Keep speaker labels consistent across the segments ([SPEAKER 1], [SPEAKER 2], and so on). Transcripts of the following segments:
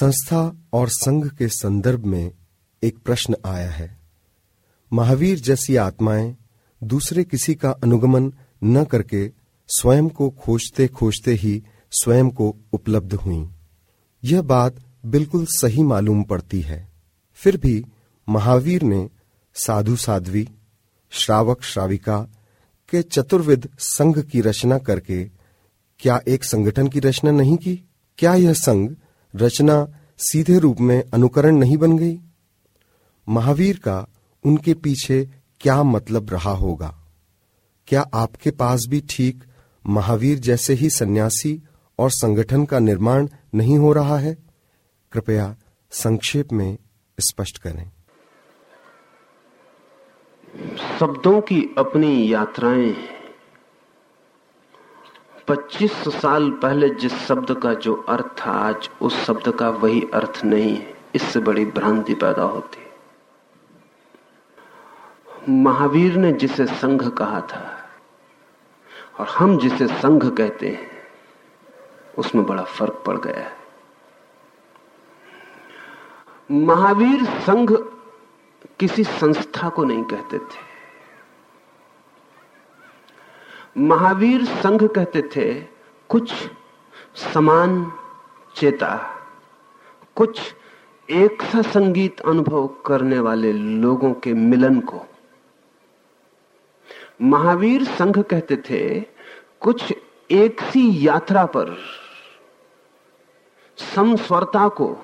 [SPEAKER 1] संस्था और संघ के संदर्भ में एक प्रश्न आया है। महावीर जैसी आत्माएँ दूसरे किसी का अनुगमन न करके स्वयं को खोजते खोजते ही स्वयं को उपलब्ध हुई। यह बात बिल्कुल सही मालूम पड़ती है। फिर भी महावीर ने साधु साध्वी, श्रावक श्राविका के चतुर्विद संघ की रचना करके क्या एक संगठन की रचना नहीं की? क्या यह संघ रचना सीधे रूप में अनुकरण नहीं बन गई। महावीर का उनके पीछे क्या मतलब रहा होगा? क्या आपके पास भी ठीक महावीर जैसे ही सन्यासी और संगठन का निर्माण नहीं हो रहा है? कृपया संक्षेप में स्पष्ट करें।
[SPEAKER 2] शब्दों की अपनी यात्राएँ 25 साल पहले जिस शब्द का जो अर्थ था, आज उस शब्द का वही अर्थ नहीं है। इससे बड़ी भ्रांति पैदा होती महावीर ने जिसे संघ कहा था, और हम जिसे संघ कहते हैं, उसमें बड़ा फ़र्क पड़ गया है। महावीर संघ किसी संस्था को नहीं कहते थे। महावीर संघ कहते थे, कुछ समान चेता, कुछ एक सा संगीत अनुभव करने वाले लोगों के मिलन को। महावीर संघ कहते थे, कुछ एक सी यात्रा पर समस्वरता को,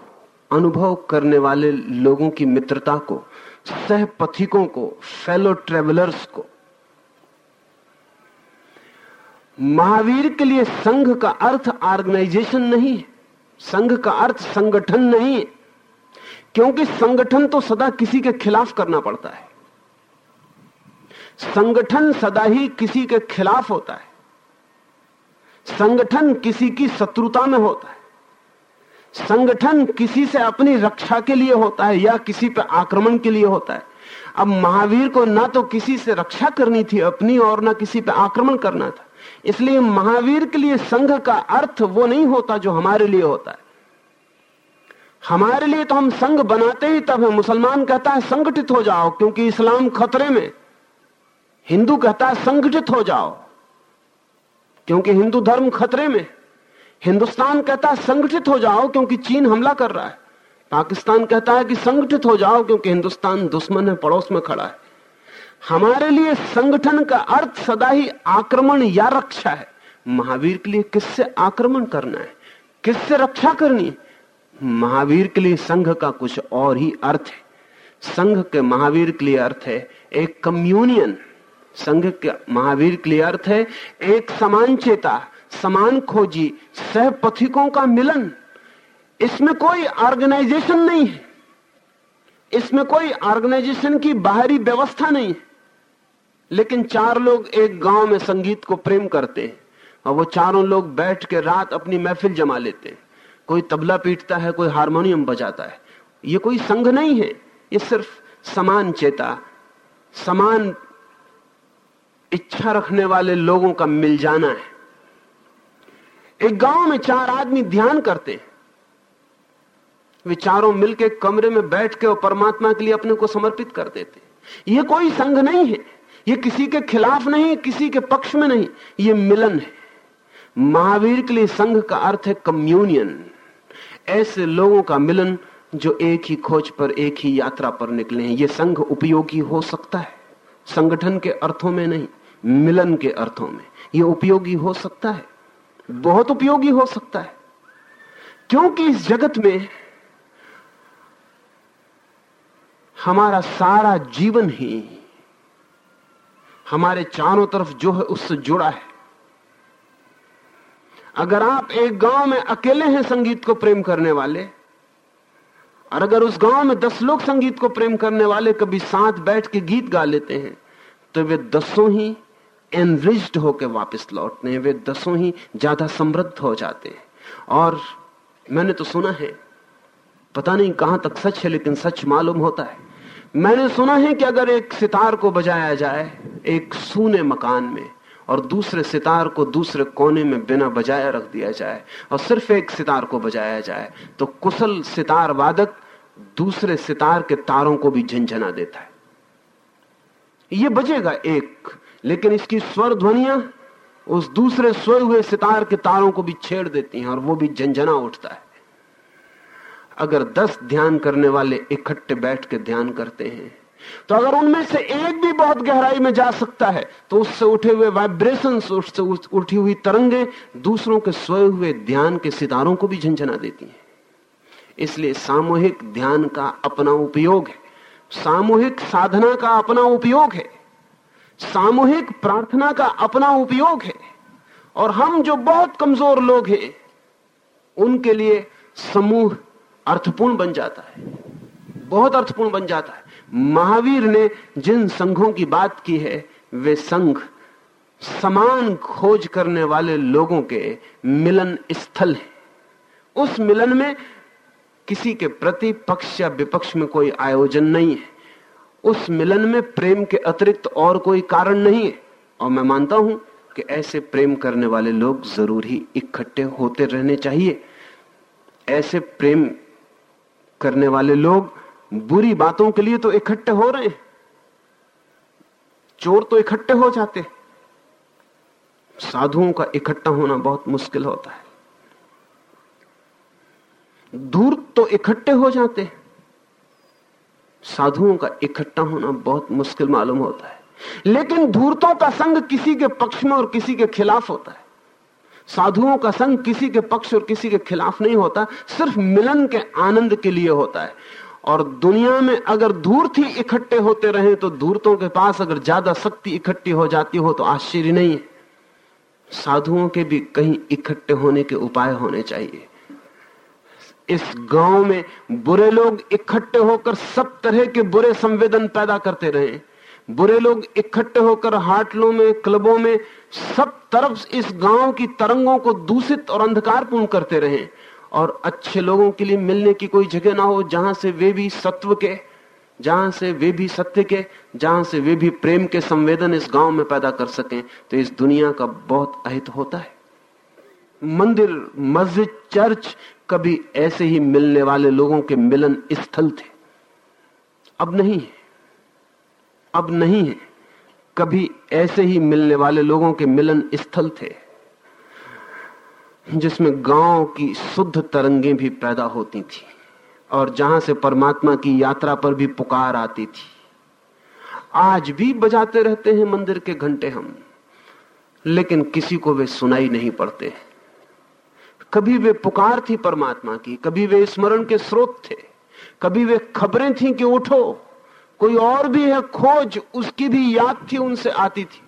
[SPEAKER 2] अनुभव करने वाले लोगों की मित्रता को सहपथिकों को फेलो ट्रेवलर्स को महावीर के लिए संघ का अर्थ ऑर्गेनाइजेशन नहीं है। संघ का अर्थ संगठन नहीं है। क्योंकि संगठन तो सदा किसी के खिलाफ करना पड़ता है। संगठन सदा ही किसी के खिलाफ होता है। संगठन किसी की शत्रुता में होता है। संगठन किसी से अपनी रक्षा के लिए होता है या किसी पर आक्रमण के लिए होता है। अब महावीर को ना तो किसी से रक्षा करनी थी अपनी और ना किसी पर आक्रमण करना था। इसलिए महावीर के लिए संघ का अर्थ वो नहीं होता जो हमारे लिए होता है। हमारे लिए तो हम संघ बनाते ही तब है। मुसलमान कहता है, संगठित हो जाओ, क्योंकि इस्लाम खतरे में। हिंदू कहता है, संगठित हो जाओ, क्योंकि हिंदू धर्म खतरे में। हिंदुस्तान कहता है, संगठित हो जाओ, क्योंकि चीन हमला कर रहा है। पाकिस्तान कहता है कि संगठित हो जाओ, क्योंकि हिंदुस्तान दुश्मन है, पड़ोस में खड़ा है। हमारे लिए संगठन का अर्थ सदा ही आक्रमण या रक्षा है। महावीर के लिए किससे आक्रमण करना है? किससे रक्षा करनी महावीर के लिए संघ का कुछ और ही अर्थ है। संघ के महावीर के लिए अर्थ है एक कम्युनियन। संघ के महावीर के लिए अर्थ है एक समान चेता, समान खोजी सहपथिकों का मिलन। इसमें कोई ऑर्गेनाइजेशन नहीं है। इसमें कोई ऑर्गेनाइजेशन की बाहरी व्यवस्था नहीं है। लेकिन चार लोग एक गाँव में संगीत को प्रेम करते हैं और वो चारों लोग बैठ के रात अपनी महफिल जमा लेते हैं। कोई तबला पीटता है, कोई हारमोनियम बजाता है। ये कोई संघ नहीं है, ये सिर्फ़ समान चेता, समान इच्छा रखने वाले लोगों का मिल जाना है। एक गाँव में चार आदमी ध्यान करते वे चारों मिलके कमरे में बैठ के और परमात्मा के लिए अपने को समर्पित कर देते ये कोई संघ नहीं है। ये किसी के खिलाफ नहीं, किसी के पक्ष में नहीं, ये मिलन है। महावीर के लिए संघ का अर्थ है कम्युनियन। ऐसे लोगों का मिलन जो एक ही खोज पर, एक ही यात्रा पर निकले हैं, ये संघ उपयोगी हो सकता है। संगठन के अर्थों में नहीं, मिलन के अर्थों में। ये उपयोगी हो सकता है, बहुत उपयोगी हो सकता है। क्योंकि इस जगत में हमारा सारा जीवन ही हमारे चारों तरफ़ जो है उससे जुड़ा है। अगर आप एक गाँव में अकेले हैं संगीत को प्रेम करने वाले, और अगर उस गाँव में दस लोग संगीत को प्रेम करने वाले कभी साथ बैठ के गीत गा लेते हैं तो वे दसों ही एनरिच्ड होकर वापस लौटते हैं। वे दसों ही ज़्यादा समृद्ध हो जाते हैं। और मैंने तो सुना है, पता नहीं कहाँ तक सच है, लेकिन सच मालूम होता है। मैंने सुना है कि अगर एक सितार को बजाया जाए, एक सूने मकान में, और दूसरे सितार को दूसरे कोने में बिना बजाया रख दिया जाए, और सिर्फ़ एक सितार को बजाया जाए तो कुशल सितार वादक दूसरे सितार के तारों को भी झंझना देता है। ये बजेगा एक, लेकिन इसकी स्वर ध्वनिया उस दूसरे सोए हुए सितार के तारों को भी छेड़ देती हैं, और वो भी झंझना उठता है। अगर दस ध्यान करने वाले इकट्ठे बैठ के ध्यान करते हैं तो अगर उनमें से एक भी बहुत गहराई में जा सकता है तो उससे उठे हुए वाइब्रेशन उससे उठी हुई तरंगे दूसरों के सोए हुए ध्यान के सितारों को भी झंझना देती हैं। इसलिए सामूहिक ध्यान का अपना उपयोग है। सामूहिक साधना का अपना उपयोग है। सामूहिक प्रार्थना का अपना उपयोग है। और हम जो बहुत कमज़ोर लोग हैं, उनके लिए समूह अर्थपूर्ण बन जाता है। बहुत अर्थपूर्ण बन जाता है। महावीर ने जिन संघों की बात की है, वे संघ समान खोज करने वाले लोगों के मिलन स्थल है। उस मिलन में किसी के प्रति पक्ष या विपक्ष में कोई आयोजन नहीं है। उस मिलन में प्रेम के अतिरिक्त और कोई कारण नहीं है। और मैं मानता हूँ कि ऐसे प्रेम करने वाले लोग ज़रूर ही इकट्ठे होते रहने चाहिए। ऐसे प्रेम करने वाले लोग बुरी बातों के लिए तो इकट्ठे हो रहे हैं। चोर तो इकट्ठे हो जाते साधुओं का इकट्ठा होना बहुत मुश्किल होता है। दूर तो इकट्ठे हो जाते साधुओं का इकट्ठा होना बहुत मुश्किल मालूम होता है। लेकिन धूर्तों का संग किसी के पक्ष में और किसी के खिलाफ होता है। साधुओं का संग किसी के पक्ष और किसी के खिलाफ नहीं होता, सिर्फ़ मिलन के आनंद के लिए होता है। और दुनिया में अगर धूर्त ही इकट्ठे होते रहे तो धूर्तों के पास अगर ज़्यादा शक्ति इकट्ठी हो जाती हो तो आश्चर्य नहीं है। साधुओं के भी कहीं इकट्ठे होने के उपाय होने चाहिए। इस गाँव में बुरे लोग इकट्ठे होकर सब तरह के बुरे संवेदन पैदा करते रहे। बुरे लोग इकट्ठे होकर हाटलों में, क्लबों में सब तरफ़ इस गाँव की तरंगों को दूषित और अंधकारपूर्ण करते रहे और अच्छे लोगों के लिए मिलने की कोई जगह ना हो जहाँ से वे भी सत्व के, जहाँ से वे भी सत्य के, जहाँ से वे भी प्रेम के संवेदन इस गाँव में पैदा कर सकें तो इस दुनिया का बहुत अहित होता है। मंदिर, मस्जिद, चर्च कभी ऐसे ही मिलने वाले लोगों के मिलन स्थल थे। अब नहीं है। अब नहीं है। कभी ऐसे ही मिलने वाले लोगों के मिलन स्थल थे, जिसमें गाँव की शुद्ध तरंगे भी पैदा होती थी और जहाँ से परमात्मा की यात्रा पर भी पुकार आती थी। आज भी बजाते रहते हैं मंदिर के घंटे हम, लेकिन किसी को वे सुनाई नहीं पड़ते। कभी वे पुकार थी परमात्मा की, कभी वे स्मरण के स्रोत थे, कभी वे खबरें थी कि उठो कोई और भी है, खोज, उसकी भी याद थी, उनसे आती थी।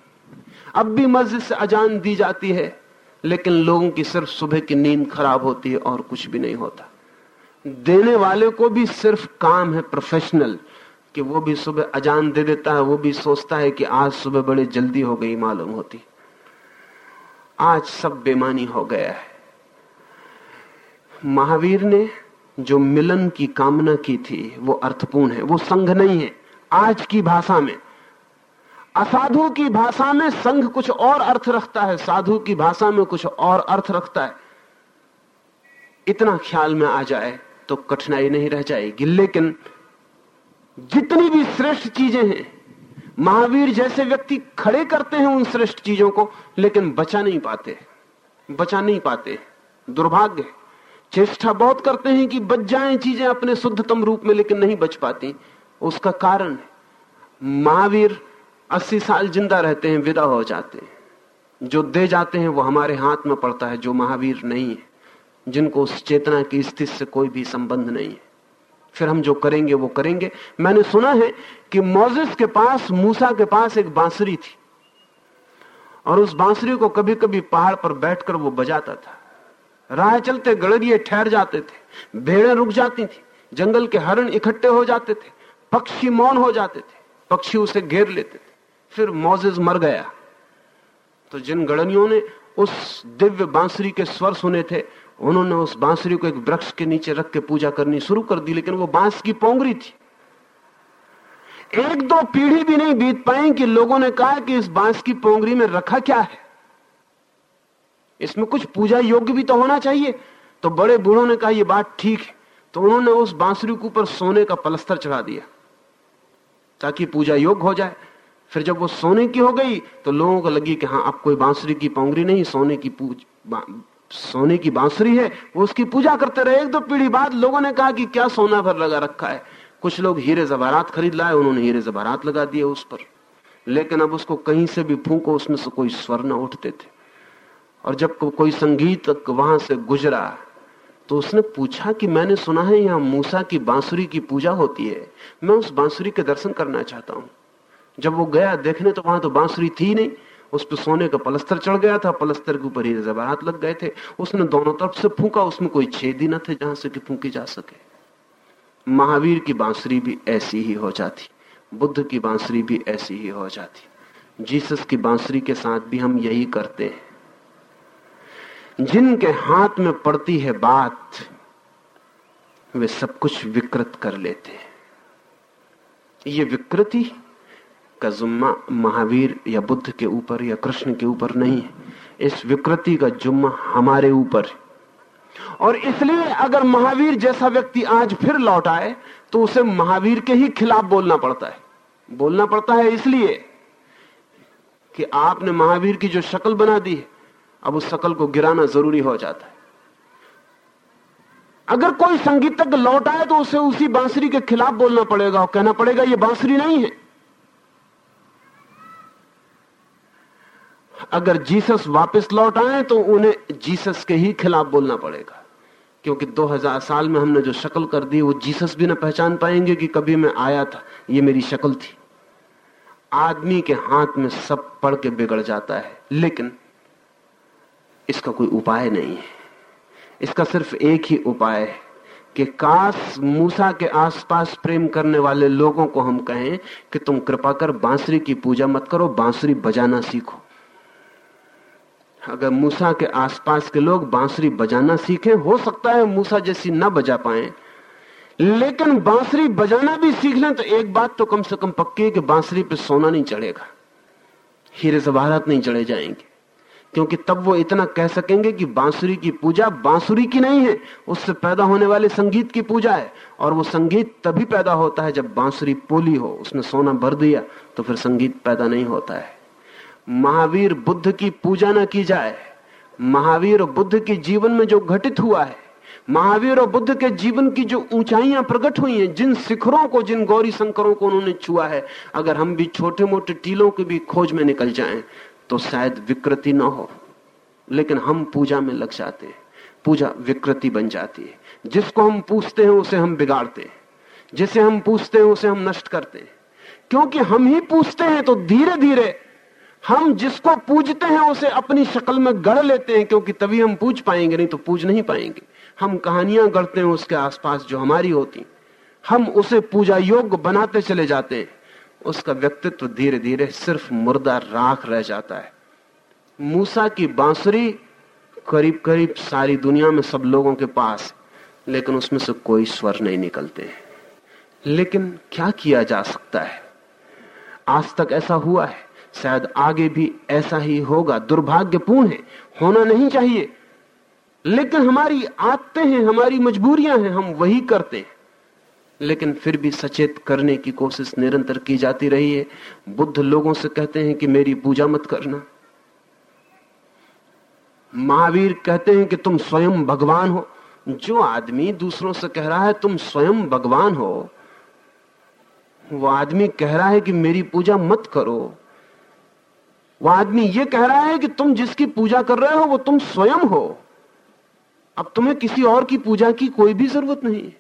[SPEAKER 2] अब भी मस्जिद से अजान दी जाती है, लेकिन लोगों की सिर्फ़ सुबह की नींद खराब होती है और कुछ भी नहीं होता। देने वाले को भी सिर्फ़ काम है प्रोफेशनल कि वो भी सुबह अजान दे देता है, वो भी सोचता है कि आज सुबह बड़े जल्दी हो गई, मालूम होती। आज सब बेमानी हो गया है। महावीर ने जो मिलन की कामना की थी, वो अर्थपूर्ण है, वो संघ नहीं है। आज की भाषा में। असाधु की भाषा में संघ कुछ और अर्थ रखता है, साधु की भाषा में कुछ और अर्थ रखता है। इतना ख्याल में आ जाए तो कठिनाई नहीं रह जाएगी, लेकिन जितनी भी श्रेष्ठ चीज़ें हैं, महावीर जैसे व्यक्ति खड़े करते हैं उन श्रेष्ठ चीज़ों को, लेकिन बचा नहीं पाते, बचा नहीं पाते, दुर्भाग्य चेष्टा बहुत करते हैं कि बच जाएँ चीज़ें अपने शुद्धतम रूप में, लेकिन नहीं बच पाती। उसका कारण है। महावीर अस्सी साल ज़िंदा रहते हैं, विदा हो जाते हैं। जो दे जाते हैं, वो हमारे हाथ में पड़ता है, जो महावीर नहीं है, जिनको उस चेतना की स्थिति से कोई भी संबंध नहीं है। फिर हम जो करेंगे, वो करेंगे। मैंने सुना है कि मोजिस के पास, मूसा के पास एक बांसुरी थी। और उस बांसुरी को कभी कभी पहाड़ पर बैठकर वो बजाता था। राह चलते गड़रिए ठहर जाते थे, भेड़ें रुक जाती थी, जंगल के हरण इकट्ठे हो जाते थे। पक्षी मौन हो जाते थे, पक्षी उसे घेर लेते थे। फिर मोजिज मर गया। तो जिन गणनियों ने उस दिव्य बांसुरी के स्वर सुने थे, उन्होंने उस बांसुरी को एक वृक्ष के नीचे रख के पूजा करनी शुरू कर दी, लेकिन वो बाँस की पोंगरी थी। एक दो पीढ़ी भी नहीं बीत पाई कि लोगों ने कहा कि इस बाँस की पोंगरी में रखा क्या है। इसमें कुछ पूजा योग्य भी तो होना चाहिए। तो बड़े बूढ़ों ने कहा यह बात ठीक है। तो उन्होंने उस बांसुरी के ऊपर सोने का पलस्तर चढ़ा दिया। ताकि पूजा योग्य हो जाए। फिर जब वो सोने की हो गई तो लोगों को लगी कि हाँ अब कोई बांसुरी की पोंगरी नहीं, सोने की पूज सोने की बांसुरी है, वो उसकी पूजा करते रहे। एक दो पीढ़ी बाद लोगों ने कहा कि क्या सोना भर लगा रखा है। कुछ लोग हीरे जवारात खरीद लाए, उन्होंने हीरे जवारात लगा दिए उस पर। लेकिन अब उसको कहीं से भी फूको, उसमें से कोई स्वर न उठते थे। और जब कोई संगीत वहाँ से गुजरा तो उसने पूछा कि मैंने सुना है यहाँ मूसा की बांसुरी की पूजा होती है। मैं उस बांसुरी के दर्शन करना चाहता हूँ। जब वो गया देखने तो वहाँ तो बांसुरी थी नहीं। उस पर सोने का पलस्तर चढ़ गया था, पलस्तर के ऊपर ही जवाहरात लग गए थे। उसने दोनों तरफ़ से फूका, उसमें कोई छेद ही न थे जहाँ से कि फूकी जा सके। महावीर की बांसुरी भी ऐसी ही हो जाती। बुद्ध की बांसुरी भी ऐसी ही हो जाती। जीसस की बांसुरी के साथ भी हम यही करते हैं। जिनके हाथ में पड़ती है बात, वे सब कुछ विकृत कर लेते हैं। ये विकृति का जुम्मा महावीर या बुद्ध के ऊपर या कृष्ण के ऊपर नहीं है। इस विकृति का जुम्मा हमारे ऊपर और इसलिए अगर महावीर जैसा व्यक्ति आज फिर लौट आए तो उसे महावीर के ही खिलाफ बोलना पड़ता है। बोलना पड़ता है इसलिए कि आपने महावीर की जो शक्ल बना दी है अब उस शक्ल को गिराना ज़रूरी हो जाता है। अगर कोई संगीतज्ञ लौट आए तो उसे उसी बांसुरी के खिलाफ बोलना पड़ेगा और कहना पड़ेगा, ये बांसुरी नहीं है। अगर जीसस वापस लौट आए तो उन्हें जीसस के ही खिलाफ बोलना पड़ेगा, क्योंकि 2000 साल में हमने जो शक्ल कर दी, वो जीसस भी ना पहचान पाएँगे कि कभी मैं आया था, ये मेरी शक्ल थी। आदमी के हाथ में सब पढ़ के बिगड़ जाता है, लेकिन इसका कोई उपाय नहीं है। इसका सिर्फ़ एक ही उपाय है कि काश मूसा के आसपास प्रेम करने वाले लोगों को हम कहें कि तुम कृपा कर बांसुरी की पूजा मत करो, बांसुरी बजाना सीखो। अगर मूसा के आसपास के लोग बांसुरी बजाना सीखें, हो सकता है मूसा जैसी ना बजा पाए। लेकिन बांसुरी बजाना भी सीख लें तो एक बात तो कम से कम पक्की है कि बांसुरी पे सोना नहीं चढ़ेगा। हीरे जवाहरात नहीं चढ़े जाएँगे। क्योंकि तब वो इतना कह सकेंगे कि बांसुरी की पूजा बांसुरी की नहीं है, उससे पैदा होने वाले संगीत की पूजा है। और वो संगीत तभी पैदा होता है जब बांसुरी पोली हो, उसने सोना भर दिया तो फिर संगीत पैदा नहीं होता है। महावीर बुद्ध की पूजा ना की जाए। महावीर और बुद्ध के जीवन में जो घटित हुआ है, महावीर और बुद्ध के जीवन की जो ऊंचाइयाँ प्रकट हुई हैं, जिन शिखरों को, जिन गौरी शंकरों को उन्होंने छुआ है, अगर हम भी छोटे मोटे टीलों की भी खोज में निकल जाएँ तो शायद विकृति ना हो। लेकिन हम पूजा में लग जाते हैं। पूजा विकृति बन जाती है। जिसको हम पूछते हैं, उसे हम बिगाड़ते हैं। जिसे हम पूछते हैं, उसे हम नष्ट करते हैं। क्योंकि हम ही पूछते हैं तो धीरे धीरे हम जिसको पूजते हैं, उसे अपनी शक्ल में गढ़ लेते हैं, क्योंकि तभी हम पूज पाएँगे, नहीं तो पूज नहीं पाएँगे। हम कहानियाँ गढ़ते हैं, उसके आसपास जो हमारी होती हम उसे पूजा योग्य बनाते चले जाते हैं। उसका व्यक्तित्व धीरे धीरे सिर्फ़ मुर्दा राख रह जाता है। मूसा की बांसुरी करीब करीब सारी दुनिया में सब लोगों के पास लेकिन उसमें से कोई स्वर नहीं निकलते लेकिन क्या किया जा सकता है? आज तक ऐसा हुआ है, शायद आगे भी ऐसा ही होगा। दुर्भाग्यपूर्ण है, होना नहीं चाहिए। लेकिन हमारी आदतें हैं, हमारी मजबूरियाँ हैं, हम वही करते हैं। लेकिन फिर भी सचेत करने की कोशिश निरंतर की जाती रही है। बुद्ध लोगों से कहते हैं कि मेरी पूजा मत करना। महावीर कहते हैं कि तुम स्वयं भगवान हो। जो आदमी दूसरों से कह रहा है, तुम स्वयं भगवान हो। वो आदमी कह रहा है कि मेरी पूजा मत करो। वो आदमी ये कह रहा है कि तुम जिसकी पूजा कर रहे हो, वो तुम स्वयं हो। अब तुम्हें किसी और की पूजा की कोई भी ज़रूरत नहीं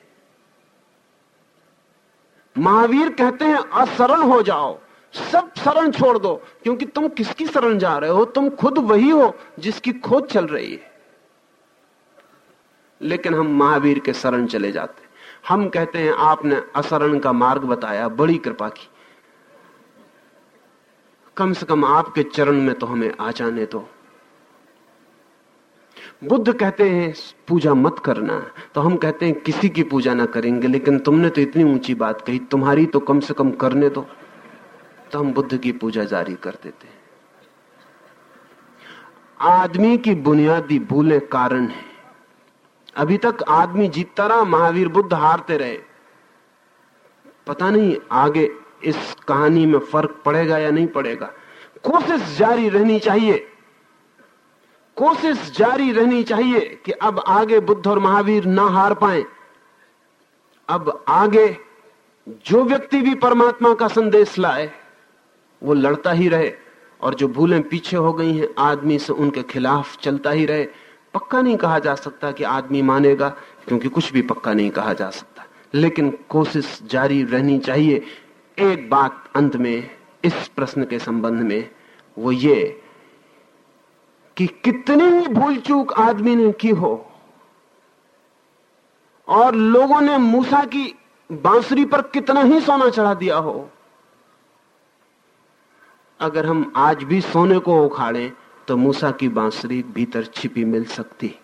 [SPEAKER 2] महावीर कहते हैं असरण हो जाओ। सब शरण छोड़ दो, क्योंकि तुम किसकी शरण जा रहे हो? तुम खुद वही हो जिसकी खोज चल रही है। लेकिन हम महावीर के शरण चले जाते हम कहते हैं, आपने असरण का मार्ग बताया, बड़ी कृपा की। कम से कम आपके चरण में तो हमें आ जाने दो। बुद्ध कहते हैं, पूजा मत करना। तो हम कहते हैं, किसी की पूजा ना करेंगे, लेकिन तुमने तो इतनी ऊँची बात कही, तुम्हारी तो कम से कम करने दो। तो हम बुद्ध की पूजा जारी कर देते आदमी की बुनियादी भूलें कारण है। अभी तक आदमी जीतता रहा महावीर बुद्ध हारते रहे, पता नहीं आगे इस कहानी में फ़र्क पड़ेगा या नहीं पड़ेगा। कोशिश जारी रहनी चाहिए। कोशिश जारी रहनी चाहिए कि अब आगे बुद्ध और महावीर ना हार पाए। अब आगे जो व्यक्ति भी परमात्मा का संदेश लाए, वो लड़ता ही रहे और जो भूलें पीछे हो गई हैं, आदमी से उनके खिलाफ चलता ही रहे। पक्का नहीं कहा जा सकता कि आदमी मानेगा, क्योंकि कुछ भी पक्का नहीं कहा जा सकता। लेकिन कोशिश जारी रहनी चाहिए। एक बात अंत में, इस प्रश्न के संबंध में, वो ये कि कितनी ही भूल चूक आदमी ने की हो, और लोगों ने मूसा की बांसुरी पर कितना ही सोना चढ़ा दिया हो, अगर हम आज भी सोने को उखाड़े तो मूसा की बांसुरी भीतर छिपी मिल सकती।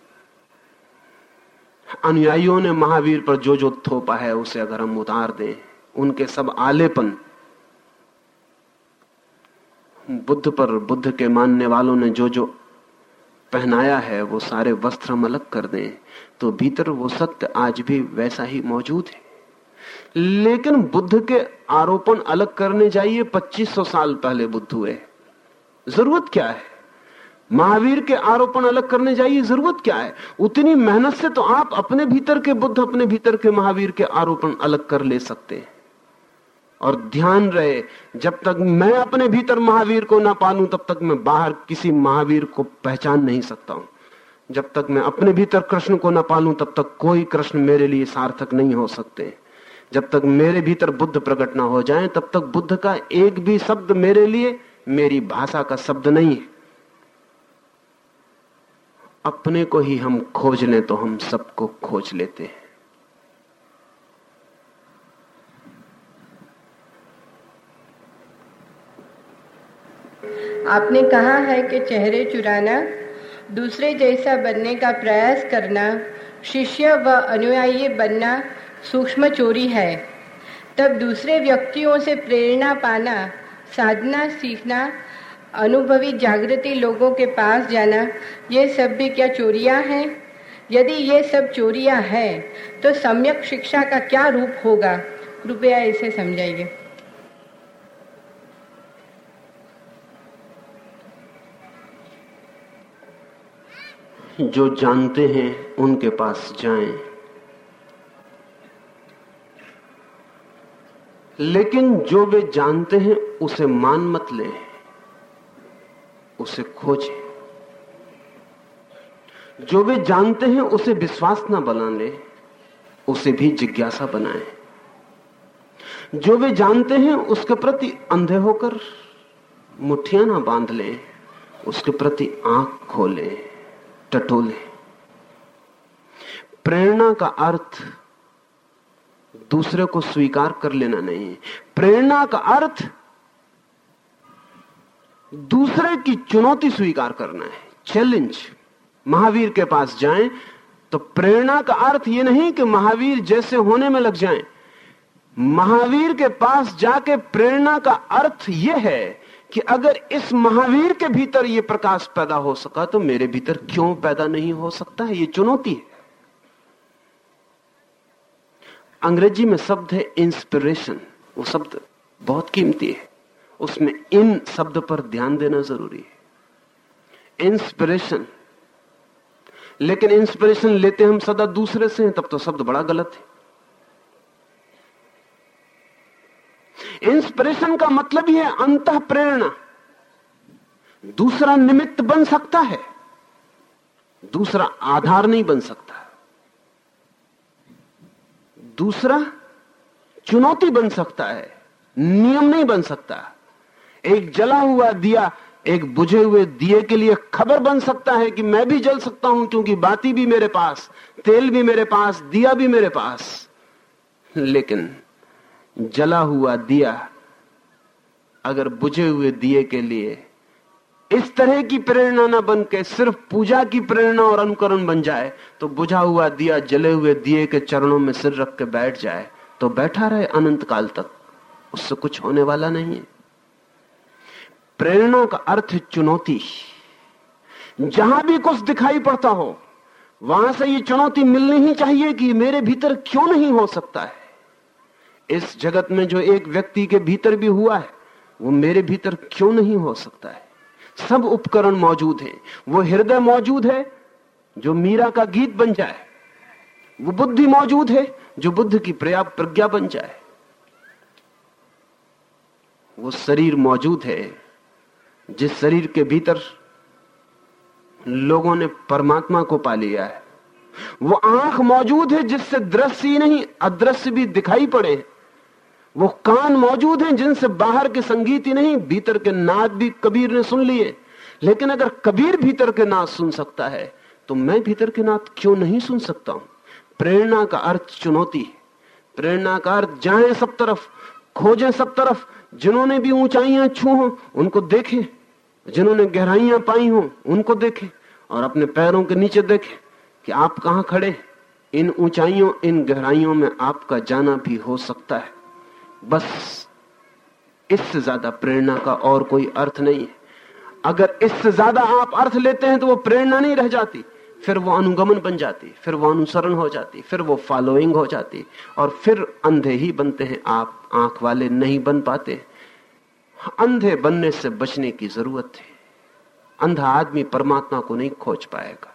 [SPEAKER 2] अनुयायियों ने महावीर पर जो जो थोपा है, उसे अगर हम उतार दें, उनके सब आलेपन, बुद्ध पर बुद्ध के मानने वालों ने जो जो पहनाया है, वो सारे वस्त्र हम अलग कर दें तो भीतर वो सत्य आज भी वैसा ही मौजूद है। लेकिन बुद्ध के आरोपण अलग करने जाइए 2500 साल पहले बुद्ध हुए। ज़रूरत क्या है? महावीर के आरोपण अलग करने जाइए, ज़रूरत क्या है? उतनी मेहनत से तो आप अपने भीतर के बुद्ध, अपने भीतर के महावीर के आरोपण अलग कर ले सकते हैं। और ध्यान रहे, जब तक मैं अपने भीतर महावीर को ना पालू, तब तक मैं बाहर किसी महावीर को पहचान नहीं सकता हूँ। जब तक मैं अपने भीतर कृष्ण को ना पालू, तब तक कोई कृष्ण मेरे लिए सार्थक नहीं हो सकते। जब तक मेरे भीतर बुद्ध प्रकट ना हो जाए, तब तक बुद्ध का एक भी शब्द मेरे लिए मेरी भाषा का शब्द नहीं है। अपने को ही हम खोज लें तो हम सबको खोज लेते हैं।
[SPEAKER 3] आपने कहा है कि चेहरे चुराना, दूसरे जैसा बनने का प्रयास करना, शिष्य व अनुयायी बनना सूक्ष्म चोरी है। तब दूसरे व्यक्तियों से प्रेरणा पाना, साधना सीखना, अनुभवी जागृति लोगों के पास जाना, ये सब भी क्या चोरियाँ हैं? यदि ये सब चोरियाँ हैं तो सम्यक शिक्षा का क्या रूप होगा? कृपया इसे समझाइए।
[SPEAKER 2] जो जानते हैं, उनके पास जाएँ। लेकिन जो वे जानते हैं, उसे मान मत ले। उसे खोजें। जो वे जानते हैं, उसे विश्वास ना बना ले। उसे भी जिज्ञासा बनाए। जो वे जानते हैं, उसके प्रति अंधे होकर मुठियाँ ना बाँध ले। उसके प्रति आँख खोलें। टटोले। प्रेरणा का अर्थ दूसरे को स्वीकार कर लेना नहीं है। प्रेरणा का अर्थ दूसरे की चुनौती स्वीकार करना है। चैलेंज महावीर के पास जाएँ तो प्रेरणा का अर्थ यह नहीं कि महावीर जैसे होने में लग जाएँ। महावीर के पास जाके प्रेरणा का अर्थ यह है कि अगर इस महावीर के भीतर यह प्रकाश पैदा हो सका तो मेरे भीतर क्यों पैदा नहीं हो सकता? है यह चुनौती है। अंग्रेज़ी में शब्द है इंस्पिरेशन वो शब्द बहुत कीमती है। उसमें इन शब्द पर ध्यान देना ज़रूरी है। इंस्पिरेशन लेकिन इंस्पिरेशन लेते हम सदा दूसरे से हैं, तब तो शब्द बड़ा गलत है। इंस्पिरेशन का मतलब ही है अंत प्रेरणा दूसरा निमित्त बन सकता है, दूसरा आधार नहीं बन सकता। दूसरा चुनौती बन सकता है, नियम नहीं बन सकता। एक जला हुआ दिया, एक बुझे हुए दिए के लिए खबर बन सकता है कि मैं भी जल सकता हूँ क्योंकि बाती भी मेरे पास, तेल भी मेरे पास, दिया भी मेरे पास। लेकिन जला हुआ दिया, अगर बुझे हुए दिए के लिए, इस तरह की प्रेरणा ना बन के सिर्फ़ पूजा की प्रेरणा और अनुकरण बन जाए तो बुझा हुआ दिया, जले हुए दिए के चरणों में सिर रख के बैठ जाए तो बैठा रहे अनंत काल तक। उससे कुछ होने वाला नहीं है। प्रेरणा का अर्थ चुनौती। जहाँ भी कुछ दिखाई पड़ता हो, वहाँ से ये चुनौती मिलनी ही चाहिए कि मेरे भीतर क्यों नहीं हो सकता है। इस जगत में जो एक व्यक्ति के भीतर भी हुआ है, वो मेरे भीतर क्यों नहीं हो सकता है? सब उपकरण मौजूद हैं। वो हृदय मौजूद है, जो मीरा का गीत बन जाए। वो बुद्धि मौजूद है, जो बुद्ध की पर्याप्त प्रज्ञा बन जाए। वो शरीर मौजूद है, जिस शरीर के भीतर लोगों ने परमात्मा को पा लिया है। वो आँख मौजूद है, जिससे दृश्य ही नहीं, अदृश्य भी दिखाई पड़े वो कान मौजूद हैं जिनसे बाहर के संगीत ही नहीं, भीतर के नाद भी कबीर ने सुन लिए। लेकिन अगर कबीर भीतर के नाद सुन सकता है तो मैं भीतर के नाद क्यों नहीं सुन सकता हूँ? प्रेरणा का अर्थ चुनौती है। प्रेरणा का अर्थ जाए सब तरफ़, खोजें सब तरफ़। जिन्होंने भी ऊंचाइयाँ छू हो, उनको देखें। जिन्होंने गहराइयाँ पाई हो, उनको देखें। और अपने पैरों के नीचे देखें कि आप कहाँ खड़े इन ऊंचाइयों, इन गहराइयों में आपका जाना भी हो सकता है। बस इससे ज़्यादा प्रेरणा का और कोई अर्थ नहीं है। अगर इससे ज़्यादा आप अर्थ लेते हैं तो वो प्रेरणा नहीं रह जाती। फिर वो अनुगमन बन जाती, फिर वो अनुसरण हो जाती, फिर वो फॉलोइंग हो जाती और फिर अंधे ही बनते हैं। आप आँख वाले नहीं बन पाते। अंधे बनने से बचने की ज़रूरत है। अंधा आदमी परमात्मा को नहीं खोज पाएगा।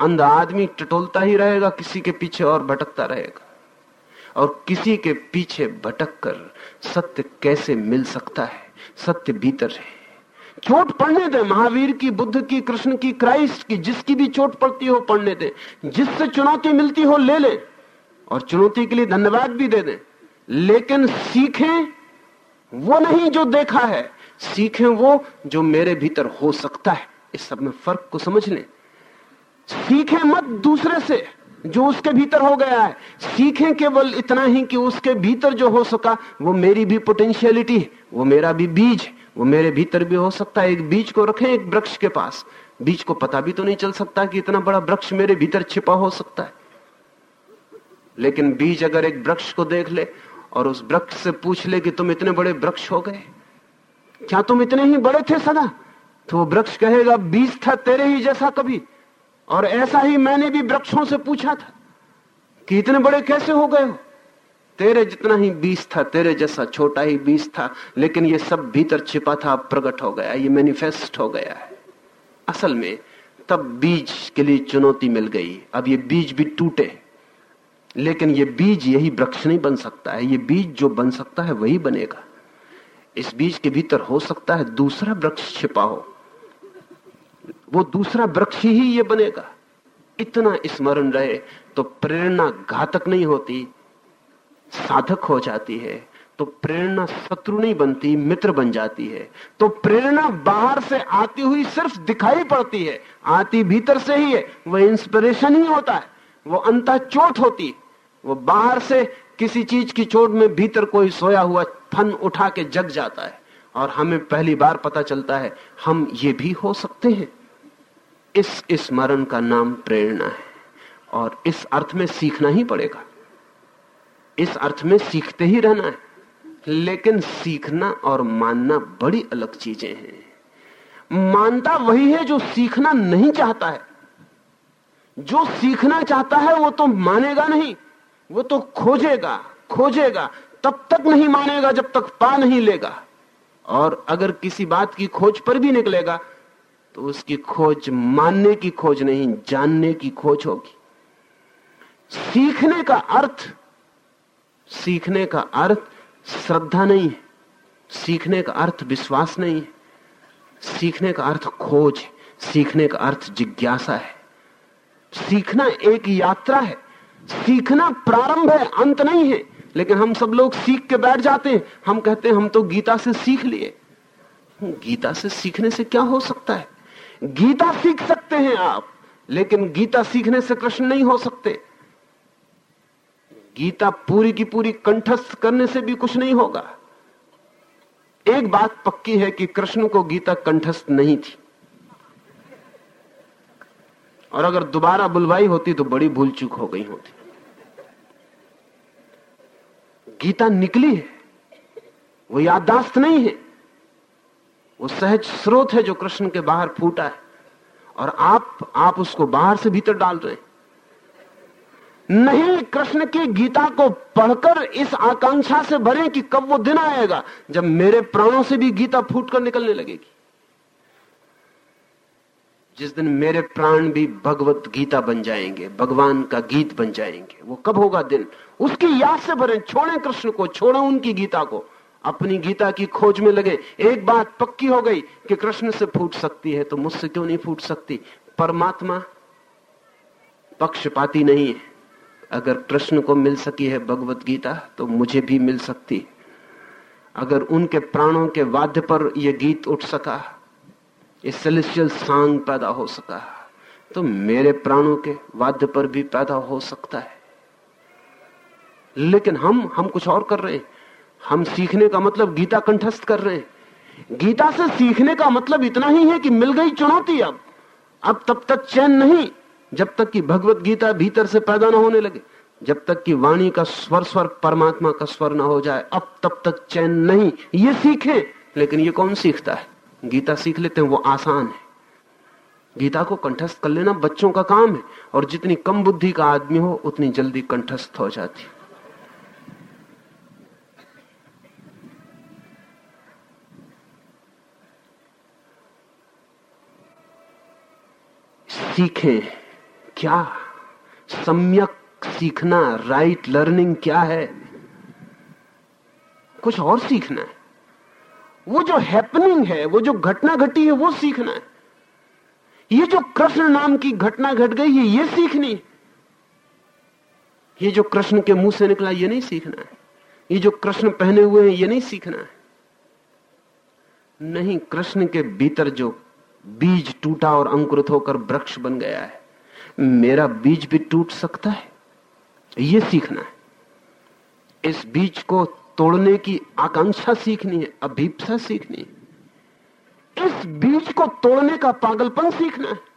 [SPEAKER 2] अंधा आदमी टटोलता ही रहेगा, किसी के पीछे और भटकता रहेगा। और किसी के पीछे भटक कर सत्य कैसे मिल सकता है? सत्य भीतर है। चोट पड़ने दे, महावीर की, बुद्ध की, कृष्ण की, क्राइस्ट की, जिसकी भी चोट पड़ती हो पढ़ने दे। जिससे चुनौती मिलती हो, ले ले। और चुनौती के लिए धन्यवाद भी दे दे। लेकिन सीखें वो नहीं जो देखा है। सीखें वो जो मेरे भीतर हो सकता है। इस सब में फ़र्क को समझ लें। सीखें मत दूसरे से। जो उसके भीतर हो गया है। सीखें केवल इतना ही कि उसके भीतर जो हो सका, वो मेरी भी पोटेंशियलिटी है, वो मेरा भी बीज वो मेरे भीतर भी हो सकता है। एक बीज को रखें एक वृक्ष के पास। बीज को पता भी तो नहीं चल सकता कि इतना बड़ा वृक्ष मेरे भीतर छिपा हो सकता है। लेकिन बीज अगर एक वृक्ष को देख ले और उस वृक्ष से पूछ ले कि तुम इतने बड़े वृक्ष हो गए। क्या तुम इतने ही बड़े थे सदा? तो वो वृक्ष कहेगा, बीज था तेरे ही जैसा कभी। और ऐसा ही मैंने भी वृक्षों से पूछा था कि इतने बड़े कैसे हो गए हो? तेरे जितना ही बीज था, तेरे जैसा छोटा ही बीज था, लेकिन ये सब भीतर छिपा था प्रकट हो गया, ये मैनिफेस्ट हो गया है। असल में, तब बीज के लिए चुनौती मिल गई, अब ये बीज भी टूटे। लेकिन ये बीज यही वृक्ष नहीं बन सकता है, ये बीज जो बन सकता है वही बनेगा। इस बीज के भीतर हो सकता है दूसरा वृक्ष छिपा हो। वो दूसरा वृक्ष ही ये बनेगा। इतना स्मरण रहे तो प्रेरणा घातक नहीं होती, साधक हो जाती है तो प्रेरणा शत्रु नहीं बनती, मित्र बन जाती है। तो प्रेरणा बाहर से आती हुई सिर्फ़ दिखाई पड़ती है, आती भीतर से ही है वह इंस्पिरेशन ही होता है, वो अंत चोट होती वो बाहर से किसी चीज़ की चोट में भीतर कोई सोया हुआ फन उठा के जग जाता है, और हमें पहली बार पता चलता है, हम ये भी हो सकते हैं। इस स्मरण का नाम प्रेरणा है और इस अर्थ में सीखना ही पड़ेगा। इस अर्थ में सीखते ही रहना है, लेकिन सीखना और मानना बड़ी अलग चीज़ें हैं। मानता वही है जो सीखना नहीं चाहता है। जो सीखना चाहता है, वो तो मानेगा नहीं, वो तो खोजेगा खोजेगा, तब तक नहीं मानेगा जब तक पा नहीं लेगा। और अगर किसी बात की खोज पर भी निकलेगा तो उसकी खोज मानने की खोज नहीं, जानने की खोज होगी। सीखने का अर्थ, सीखने का अर्थ श्रद्धा नहीं है। सीखने का अर्थ विश्वास नहीं है। सीखने का अर्थ खोज है। सीखने का अर्थ जिज्ञासा है। सीखना एक यात्रा है। सीखना प्रारंभ है, अंत नहीं है। लेकिन हम सब लोग सीख के बैठ जाते हैं। हम कहते हैं, हम तो गीता से सीख लिए। गीता से सीखने से क्या हो सकता है? गीता सीख सकते हैं आप, लेकिन गीता सीखने से कृष्ण नहीं हो सकते। गीता पूरी की पूरी कंठस्थ करने से भी कुछ नहीं होगा। एक बात पक्की है कि कृष्ण को गीता कंठस्थ नहीं थी। और अगर दोबारा बुलवाई होती तो बड़ी भूल चूक हो गई होती। गीता निकली है, वो याददाश्त नहीं है। वो सहज स्रोत है जो कृष्ण के बाहर फूटा है। और आप आप उसको बाहर से भीतर डाल रहे नहीं, कृष्ण की गीता को पढ़कर इस आकांक्षा से भरे कि कब वो दिन आएगा, जब मेरे प्राणों से भी गीता फूट कर निकलने लगेगी। जिस दिन मेरे प्राण भी भगवत गीता बन जाएँगे, भगवान का गीत बन जाएँगे, वो कब होगा दिन? उसकी याद से भरे, छोड़े कृष्ण को, छोड़े उनकी गीता को। अपनी गीता की खोज में लगे। एक बात पक्की हो गई कि कृष्ण से फूट सकती है तो मुझसे क्यों नहीं फूट सकती? परमात्मा पक्षपाती नहीं है। अगर कृष्ण को मिल सकी है भगवत गीता तो मुझे भी मिल सकती। अगर उनके प्राणों के वाद्य पर यह गीत उठ सका, ये सेलेस्टियल सांग पैदा हो सका तो मेरे प्राणों के वाद्य पर भी पैदा हो सकता है। लेकिन हम हम कुछ और कर रहे हैं। हम सीखने का मतलब गीता कंठस्थ कर रहे हैं। गीता से सीखने का मतलब इतना ही है कि मिल गई चुनौती अब। अब तब तक चैन नहीं, जब तक कि भगवत गीता भीतर से पैदा ना होने लगे। जब तक कि वाणी का स्वर स्वर, परमात्मा का स्वर ना हो जाए, अब तब तक चैन नहीं। ये सीखे, लेकिन ये कौन सीखता है? गीता सीख लेते हैं, वो आसान है। गीता को कंठस्थ कर लेना बच्चों का काम है, और जितनी कम बुद्धि का आदमी हो, उतनी जल्दी कंठस्थ हो जाती सीखें। क्या? सम्यक सीखना राइट लर्निंग क्या है? कुछ और सीखना है। वो जो हैपनिंग है, वो जो घटना घटी है, वो सीखना है। ये जो कृष्ण नाम की घटना घट गई है ये सीखनी। ये जो कृष्ण के मुँह से निकला, ये नहीं सीखना है। ये जो कृष्ण पहने हुए हैं, ये नहीं सीखना है। नहीं, कृष्ण के भीतर जो बीज टूटा और अंकुरित होकर वृक्ष बन गया है। मेरा बीज भी टूट सकता है? ये सीखना है। इस बीज को तोड़ने की आकांक्षा सीखनी है, अभीपसा सीखनी है। इस बीज को तोड़ने का पागलपन सीखना है।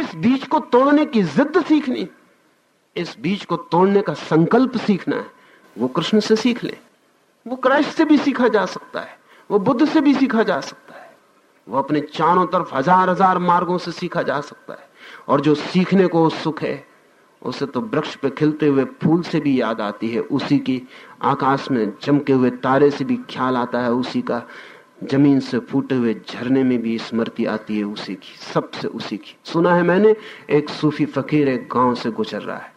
[SPEAKER 2] इस बीज को तोड़ने की जिद सीखनी इस बीज को तोड़ने का संकल्प सीखना है। वो कृष्ण से सीख ले। वो क्राइस्ट से भी सीखा जा सकता है। वो बुद्ध से भी सीखा जा सकता है। वो अपने चारों तरफ़ हज़ार हज़ार मार्गों से सीखा जा सकता है। और जो सीखने को सुख है, उसे तो वृक्ष पे खिलते हुए फूल से भी याद आती है। उसी की आकाश में चमके हुए तारे से भी ख्याल आता है। उसी का ज़मीन से फूटे हुए झरने में भी स्मृति आती है। उसी की, सबसे उसी की। सुना है मैंने, एक सूफी फकीर एक गाँव से गुजर रहा है।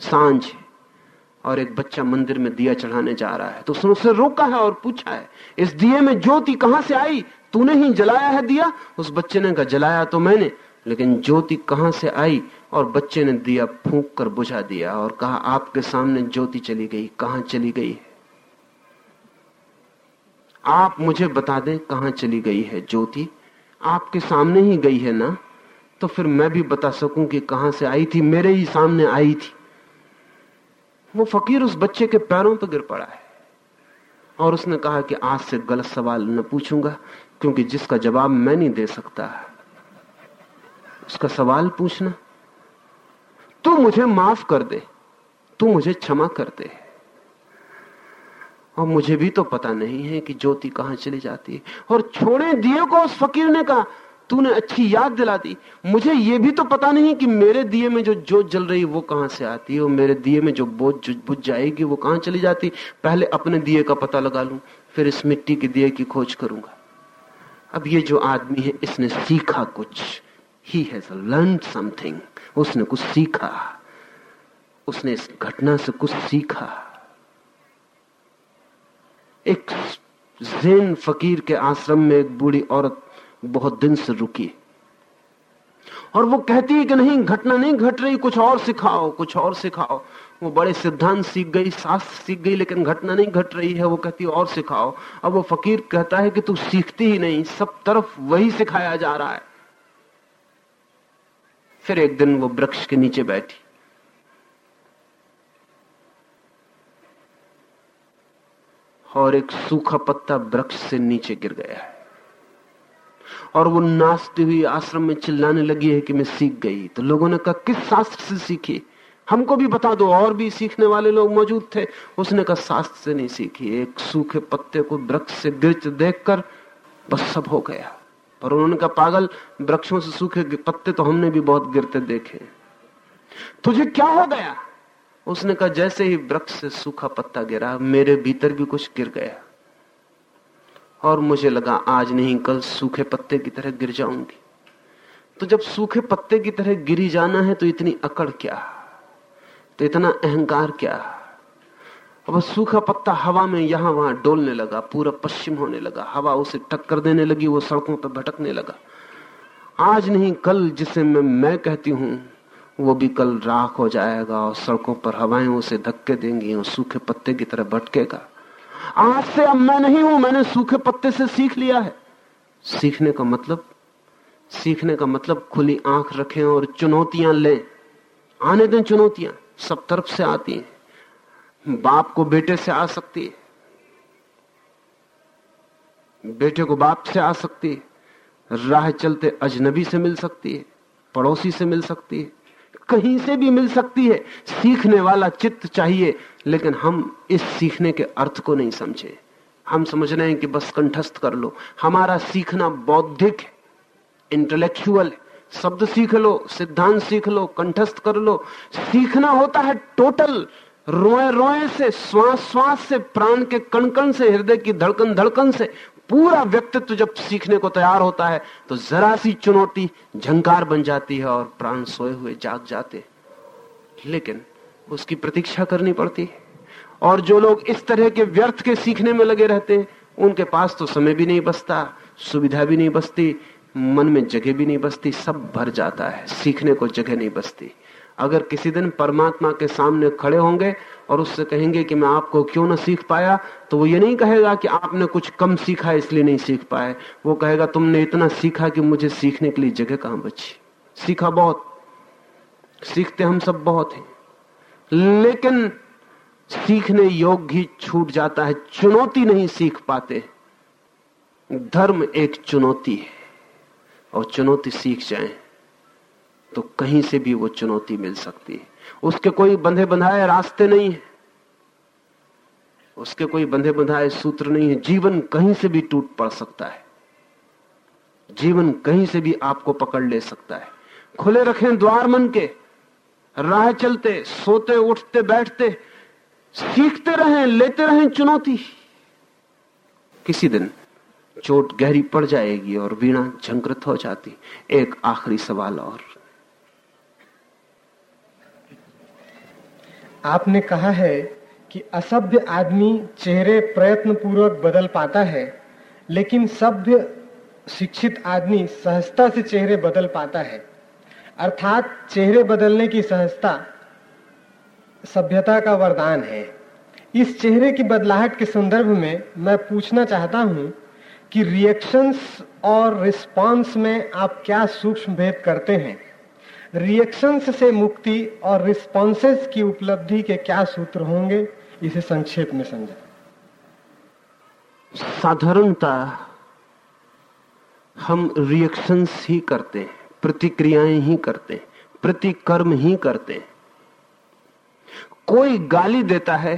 [SPEAKER 2] साँझ और एक बच्चा मंदिर में दिया चढ़ाने जा रहा है। तो उसने उससे रोका है और पूछा है, इस दिए में ज्योति कहाँ से आई? तूने ही जलाया है दिया? उस बच्चे ने कहा, जलाया तो मैंने, लेकिन ज्योति कहाँ से आई? और बच्चे ने दिया फूंक कर बुझा दिया और कहा, आपके सामने ज्योति चली गई, कहाँ चली गई आप मुझे बता दें कहाँ चली गई है ज्योति? आपके सामने ही गई है ना? तो फिर मैं भी बता सकूँ कि कहाँ से आई थी? मेरे ही सामने आई थी। वो फकीर उस बच्चे के पैरों पर गिर पड़ा है। और उसने कहा कि आज से गलत सवाल न पूछूँगा। क्योंकि जिसका जवाब मैं नहीं दे सकता, उसका सवाल पूछना। तू मुझे माफ़ कर दे, तू मुझे क्षमा कर दे। और मुझे भी तो पता नहीं है कि ज्योति कहाँ चली जाती है। और छोड़े दिए को उस फकीर ने कहा, तूने अच्छी याद दिला दी। मुझे यह भी तो पता नहीं कि मेरे दिए में जो जोत जल रही है वो कहाँ से आती है, और मेरे दिए में जो बोझ बुझ जाएगी वो कहाँ चली जाती पहले अपने दिए का पता लगा लूँ, फिर इस मिट्टी के दिए की खोज करूँगा। अब ये जो आदमी है, इसने सीखा कुछ। ही हैज़ लर्न समथिंग उसने कुछ सीखा। उसने इस घटना से कुछ सीखा। एक जैन फकीर के आश्रम में एक बूढ़ी औरत बहुत दिन से रुकी। और वो कहती है कि नहीं, घटना नहीं घट रही, कुछ और सिखाओ, कुछ और सिखाओ। वो बड़े सिद्धांत सीख गई, शास्त्र सीख गई, लेकिन घटना नहीं घट रही है, वो कहती, और सिखाओ। अब वो फकीर कहता है कि तू सीखती ही नहीं, सब तरफ़ वही सिखाया जा रहा है। फिर एक दिन वो वृक्ष के नीचे बैठी। और एक सूखा पत्ता वृक्ष से नीचे गिर गया है। और वो नाचती हुई आश्रम में चिल्लाने लगी है कि मैं सीख गई। तो लोगों ने कहा, किस शास्त्र से सीखी? हमको भी बता दो, और भी सीखने वाले लोग मौजूद थे। उसने कहा शास्त्र से नहीं सीखी, एक सूखे पत्ते को वृक्ष से गिरते देखकर बस सब हो गया। पर उन्होंने कहा, पागल, वृक्षों से सूखे पत्ते तो हमने भी बहुत गिरते देखे तुझे क्या हो गया? उसने कहा, जैसे ही वृक्ष से सूखा पत्ता गिरा, मेरे भीतर भी कुछ गिर गया। और मुझे लगा, आज नहीं, कल सूखे पत्ते की तरह गिर जाऊँगी। तो जब सूखे पत्ते की तरह गिरी जाना है तो इतनी अकड़ क्या तो इतना अहंकार क्या? अब सूखा पत्ता हवा में यहाँ वहाँ डोलने लगा, पूरा पश्चिम होने लगा। हवा उसे टक्कर देने लगी, वो सड़कों पर भटकने लगा। आज नहीं, कल जिसे मैं मैं कहती हूँ, वो भी कल राख हो जाएगा और सड़कों पर हवाएँ उसे धक्के देंगी और सूखे पत्ते की तरह भटकेगा। आज से अब मैं नहीं हूँ, मैंने सूखे पत्ते से सीख लिया है। सीखने का मतलब? सीखने का मतलब खुली आँख रखें और चुनौतियाँ लें। आने दें चुनौतियाँ। सब तरफ़ से आती है। बाप को बेटे से आ सकती है। बेटे को बाप से आ सकती है। राह चलते अजनबी से मिल सकती है, पड़ोसी से मिल सकती है, कहीं से भी मिल सकती है। सीखने वाला चित्त चाहिए, लेकिन हम इस सीखने के अर्थ को नहीं समझे। हम समझ रहे हैं कि बस कंठस्थ कर लो। हमारा सीखना बौद्धिक है इंटेलेक्चुअल शब्द सीख लो, सिद्धांत सीख लो, कंठस्थ कर लो। सीखना होता है टोटल रोए रोए से श्वास श्वास से, प्राण के कण कण से, हृदय की धड़कन धड़कन से। पूरा व्यक्तित्व जब सीखने को तैयार होता है तो जरा सी चुनौती, झंकार बन जाती है और प्राण सोए हुए जाग जाते लेकिन उसकी प्रतीक्षा करनी पड़ती है। और जो लोग इस तरह के व्यर्थ के सीखने में लगे रहते हैं, उनके पास तो समय भी नहीं बचता, सुविधा भी नहीं बचती मन में जगह भी नहीं बचती सब भर जाता है, सीखने को जगह नहीं बचती अगर किसी दिन परमात्मा के सामने खड़े होंगे और उससे कहेंगे कि मैं आपको क्यों ना सीख पाया तो वो ये नहीं कहेगा कि आपने कुछ कम सीखा, इसलिए नहीं सीख पाए। वो कहेगा, तुमने इतना सीखा कि मुझे सीखने के लिए जगह कहाँ बची? सीखा बहुत। सीखते हम सब बहुत हैं। लेकिन सीखने योग्य ही छूट जाता है, चुनौती नहीं सीख पाते। धर्म एक चुनौती है। और चुनौती सीख जाए तो कहीं से भी वो चुनौती मिल सकती है। उसके कोई बंधे बंधाए रास्ते नहीं है। उसके कोई बंधे बंधाए सूत्र नहीं है। जीवन कहीं से भी टूट पड़ सकता है। जीवन कहीं से भी आपको पकड़ ले सकता है। खुले रखें द्वार मन के। राह चलते, सोते, उठते, बैठते, सीखते रहें, लेते रहें चुनौती। किसी दिन चोट गहरी पड़ जाएगी और वीणा झंकृत हो जाती। एक आखिरी सवाल और।
[SPEAKER 4] आपने कहा है कि असभ्य आदमी चेहरे प्रयत्न पूर्वक बदल पाता है, लेकिन सभ्य शिक्षित आदमी सहजता से चेहरे बदल पाता है। अर्थात चेहरे बदलने की सहजता, सभ्यता का वरदान है। इस चेहरे की बदलाहट के संदर्भ में मैं पूछना चाहता हूँ कि रिएक्शंस और रिस्पांस में आप क्या सूक्ष्म भेद करते हैं? रिएक्शंस से मुक्ति और रिस्पॉन्सेस की उपलब्धि के क्या सूत्र होंगे? इसे संक्षेप में समझा
[SPEAKER 2] साधारणता हम रिएक्शंस ही करते हैं, प्रतिक्रियाएँ ही करते हैं, प्रतिकर्म ही करते हैं। कोई गाली देता है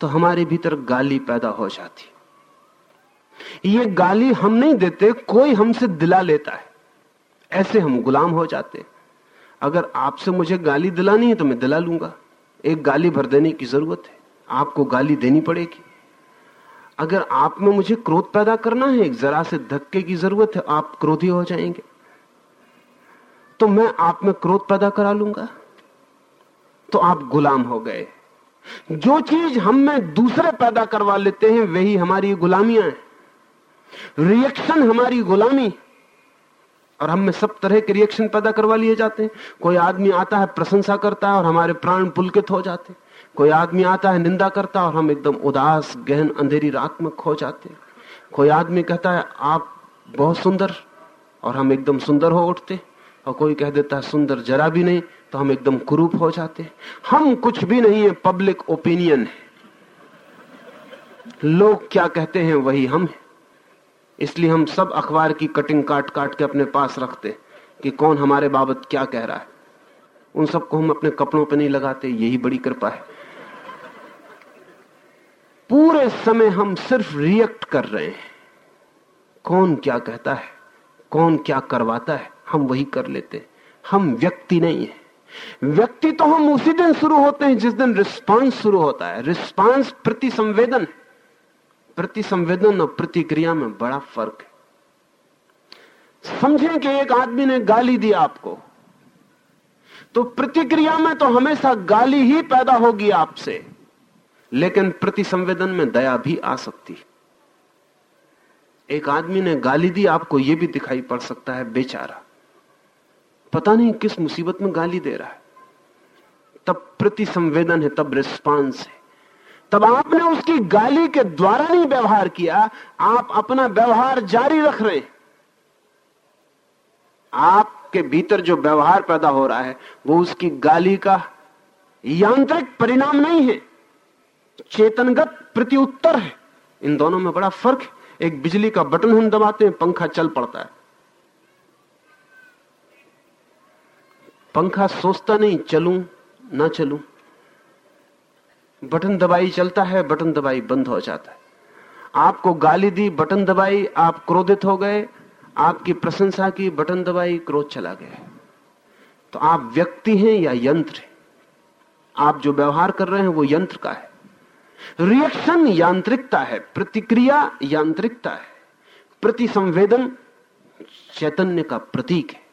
[SPEAKER 2] तो हमारे भीतर गाली पैदा हो जाती ये गाली हम नहीं देते, कोई हमसे दिला लेता है। ऐसे हम गुलाम हो जाते अगर आपसे मुझे गाली दिलानी है तो मैं दिला लूँगा। एक गाली भर देने की ज़रूरत है। आपको गाली देनी पड़ेगी। अगर आप में मुझे क्रोध पैदा करना है, एक जरा से धक्के की ज़रूरत है, आप क्रोधी हो जाएँगे। तो मैं आप में क्रोध पैदा करा लूँगा। तो आप गुलाम हो गए। जो चीज़ हम में दूसरे पैदा करवा लेते हैं, वही हमारी गुलामियाँ हैं। रिएक्शन हमारी गुलामी और हम में सब तरह के रिएक्शन पैदा करवा लिए जाते हैं। कोई आदमी आता है, प्रशंसा करता है और हमारे प्राण पुलकित हो जाते कोई आदमी आता है, निंदा करता है और हम एकदम उदास, गहन, अंधेरी रात में खो जाते कोई आदमी कहता है, आप बहुत सुंदर और हम एकदम सुंदर हो उठते और कोई कह देता है, सुंदर जरा भी नहीं। तो हम एकदम कुरूप हो जाते हम कुछ भी नहीं है पब्लिक ओपिनियन है। लोग क्या कहते हैं, वही हम हैं। इसलिए हम सब अखबार की कटिंग काट काट के अपने पास रखते कि कौन हमारे बाबत क्या कह रहा है। उन सबको हम अपने कपड़ों पर नहीं लगाते, यही बड़ी कृपा है। पूरे समय हम सिर्फ़ रिएक्ट कर रहे हैं। कौन क्या कहता है, कौन क्या करवाता है, हम वही कर लेते हम व्यक्ति नहीं है। व्यक्ति तो हम उसी दिन शुरू होते हैं जिस दिन रिस्पांस शुरू होता है। रिस्पांस प्रति संवेदन प्रति संवेदन और प्रतिक्रिया में बड़ा फ़र्क है। समझें कि एक आदमी ने गाली दी आपको तो प्रतिक्रिया में तो हमेशा गाली ही पैदा होगी आपसे, लेकिन प्रति संवेदन में दया भी आ सकती एक आदमी ने गाली दी, आपको यह भी दिखाई पड़ सकता है, बेचारा। पता नहीं किस मुसीबत में गाली दे रहा है। तब प्रति संवेदन है, तब रिस्पांस है। तब आपने उसकी गाली के द्वारा नहीं व्यवहार किया, आप अपना व्यवहार जारी रख रहे आपके भीतर जो व्यवहार पैदा हो रहा है, वो उसकी गाली का यांत्रिक परिणाम नहीं है। चेतनगत प्रत्युत्तर है। इन दोनों में बड़ा फ़र्क है। एक बिजली का बटन हम दबाते हैं, पंखा चल पड़ता है। पंखा सोचता नहीं, चलूँ, ना चलूँ। बटन दबाई चलता है, बटन दबाई बंद हो जाता है। आपको गाली दी, बटन दबाई, आप क्रोधित हो गए, आपकी प्रशंसा की, बटन दबाई, क्रोध चला गया। तो आप व्यक्ति हैं या यंत्र हैं? आप जो व्यवहार कर रहे हैं वो यंत्र का है। रिएक्शन यांत्रिकता है, प्रतिक्रिया यांत्रिकता है। प्रति संवेदन चैतन्य का प्रतीक है।